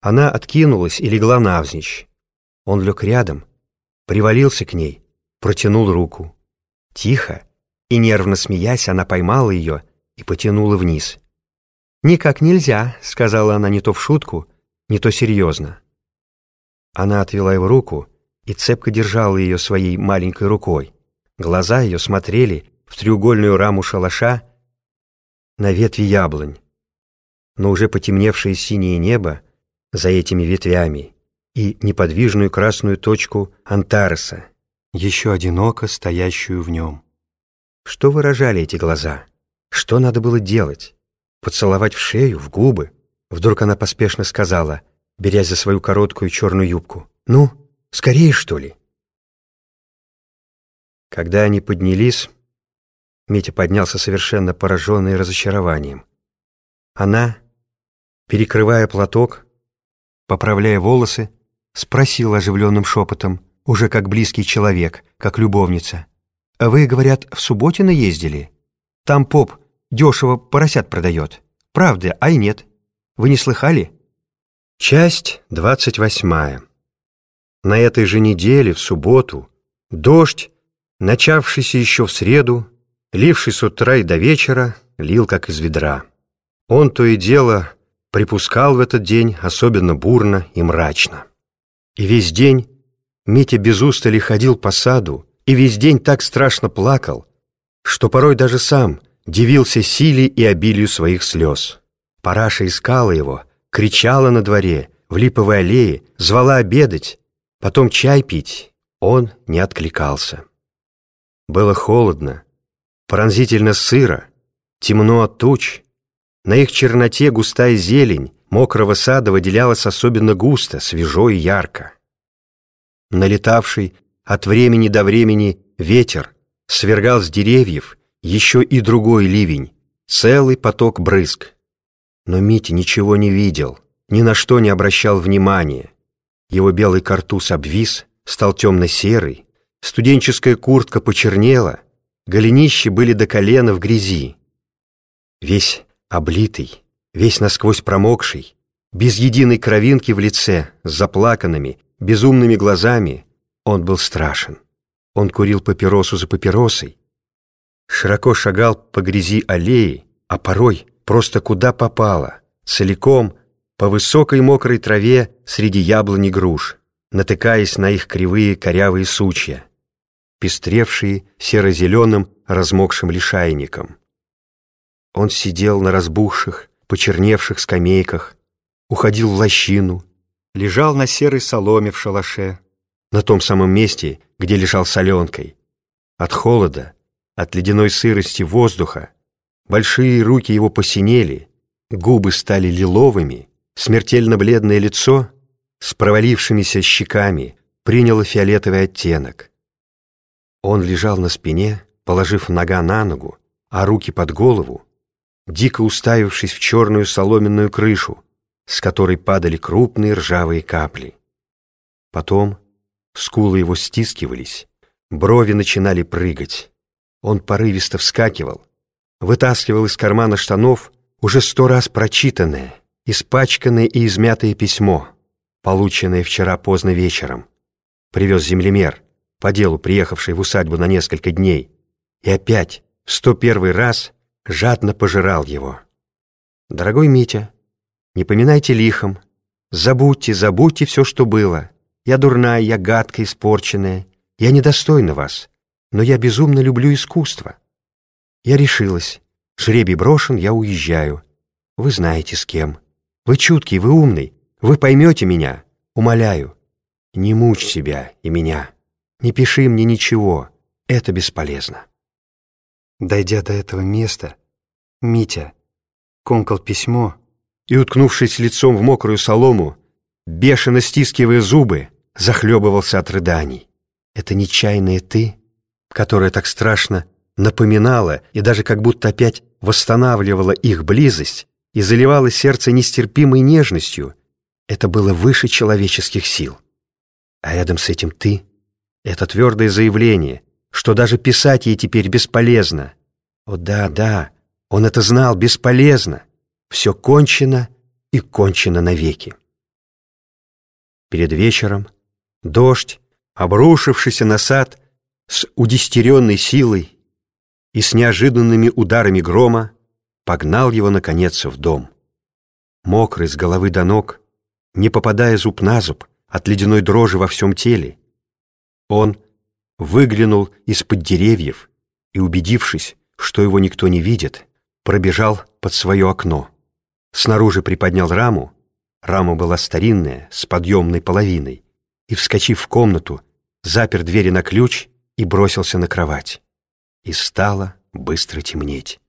Она откинулась и легла навзничь. Он лег рядом, привалился к ней, протянул руку. Тихо и нервно смеясь, она поймала ее и потянула вниз. «Никак нельзя», — сказала она не то в шутку, не то серьезно. Она отвела его руку и цепко держала ее своей маленькой рукой. Глаза ее смотрели в треугольную раму шалаша на ветви яблонь. Но уже потемневшее синее небо за этими ветвями и неподвижную красную точку Антареса, еще одиноко стоящую в нем. Что выражали эти глаза? Что надо было делать? Поцеловать в шею, в губы? Вдруг она поспешно сказала, берясь за свою короткую черную юбку. «Ну, скорее, что ли?» Когда они поднялись, Митя поднялся совершенно пораженный разочарованием. Она, перекрывая платок, поправляя волосы, спросила оживленным шепотом, уже как близкий человек, как любовница. «А «Вы, говорят, в Субботино ездили? Там поп дешево поросят продает. Правда, ай нет. Вы не слыхали?» Часть двадцать восьмая. На этой же неделе, в субботу, дождь, начавшийся еще в среду, ливший с утра и до вечера, лил как из ведра. Он то и дело припускал в этот день особенно бурно и мрачно. И весь день Митя без устали ходил по саду, и весь день так страшно плакал, что порой даже сам дивился силе и обилию своих слез. Параша искала его, кричала на дворе, в липовой аллее, звала обедать, потом чай пить. Он не откликался. Было холодно, пронзительно сыро, темно от туч, на их черноте густая зелень мокрого сада выделялась особенно густо, свежо и ярко. Налетавший от времени до времени ветер свергал с деревьев еще и другой ливень, целый поток брызг. Но Митя ничего не видел, ни на что не обращал внимания. Его белый картуз обвис, стал темно-серый, студенческая куртка почернела, голенищи были до колена в грязи. Весь облитый, весь насквозь промокший, без единой кровинки в лице, с заплаканными, безумными глазами, он был страшен. Он курил папиросу за папиросой, широко шагал по грязи аллеи, а порой просто куда попало, целиком по высокой мокрой траве среди яблони груш, натыкаясь на их кривые корявые сучья, пестревшие серо-зеленым размокшим лишайником. Он сидел на разбухших, почерневших скамейках, уходил в лощину, лежал на серой соломе в шалаше, на том самом месте, где лежал соленкой. От холода, от ледяной сырости воздуха, большие руки его посинели, губы стали лиловыми, смертельно бледное лицо с провалившимися щеками приняло фиолетовый оттенок. Он лежал на спине, положив нога на ногу, а руки под голову, дико уставившись в черную соломенную крышу, с которой падали крупные ржавые капли. Потом скулы его стискивались, брови начинали прыгать. Он порывисто вскакивал, вытаскивал из кармана штанов уже сто раз прочитанное, испачканное и измятое письмо, полученное вчера поздно вечером. Привез землемер, по делу приехавший в усадьбу на несколько дней, и опять, в сто первый раз, жадно пожирал его. «Дорогой Митя, не поминайте лихом, забудьте, забудьте все, что было. Я дурная, я гадкая, испорченная, я недостойна вас, но я безумно люблю искусство. Я решилась, жребий брошен, я уезжаю. Вы знаете с кем. Вы чуткий, вы умный, вы поймете меня, умоляю. Не мучь себя и меня, не пиши мне ничего, это бесполезно». Дойдя до этого места, Митя комкал письмо и, уткнувшись лицом в мокрую солому, бешено стискивая зубы, захлебывался от рыданий. Это нечаянное «ты», которое так страшно напоминало и даже как будто опять восстанавливало их близость и заливало сердце нестерпимой нежностью, это было выше человеческих сил. А рядом с этим «ты» — это твердое заявление — что даже писать ей теперь бесполезно. О да, да, он это знал, бесполезно. Все кончено и кончено навеки. Перед вечером дождь, обрушившийся на сад с удистеренной силой и с неожиданными ударами грома, погнал его, наконец, в дом. Мокрый с головы до ног, не попадая зуб на зуб от ледяной дрожи во всем теле, он выглянул из-под деревьев и, убедившись, что его никто не видит, пробежал под свое окно. Снаружи приподнял раму, рама была старинная, с подъемной половиной, и, вскочив в комнату, запер двери на ключ и бросился на кровать. И стало быстро темнеть.